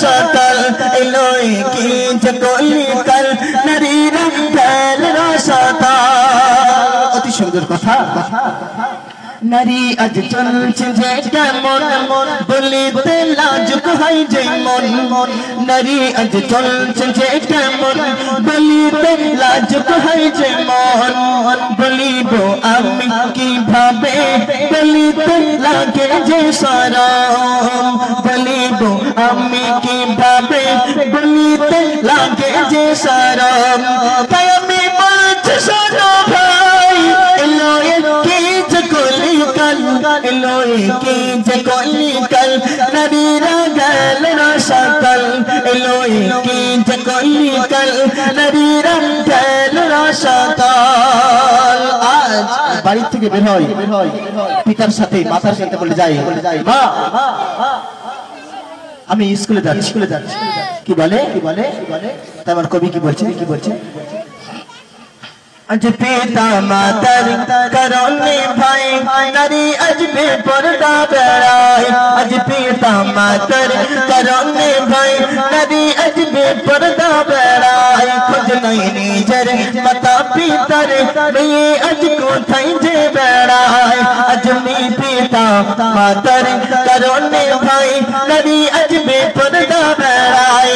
রসতল alloy কি জগলি call নারীরা গেল রসতল। অতি সুন্দর কথা। নারী আজ চলছে যে কেমন, বলিতে লাজুক হয় যে মন। নারী আজ চলছে যে কেমন, বলিতে লাজুক হয় যে মন। বলিব আমি কীভাবে, বলিতে লাগে যে সরম বলিব আমি কীভাবে বলিতে লাগে যে সরম তাই আমি বলছি, শোনো ভাই, এলো কি কলি কল এলো কি কলি কল নদীরা গেল রসকল এলো কি কলি কল নদীরা গেল রসকল আজ বাড়ি থেকে বের হয়, পিতার সাথে মাতার সাথে বলে যাই বলে যাই মা আমি স্কুলে যাচ্ছি স্কুলে যাচ্ছি কি বলে কি বলে কি বলে তারপর কবি কি বলছে কি বলছে আজ পিতা মাতার করণে ভাই নারী আজ বেপরদা বেড়ায় আজ পিতা মাতার করণে ভাই নারী আজ বেপরদা বেড়ায় খোঁজ নাই নিজের মাতা পিতার মেয়ে আজ কোথায় যে বেড়ায় আজ ڀائي ڪڏهن اڄ پيرائي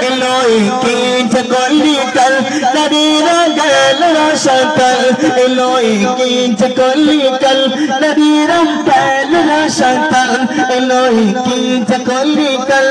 تل لو کيچ ڪولي تل ڪڏي رنگ shantal Eloi kit kolikal Nadiram pailala shantal Eloi kit kolikal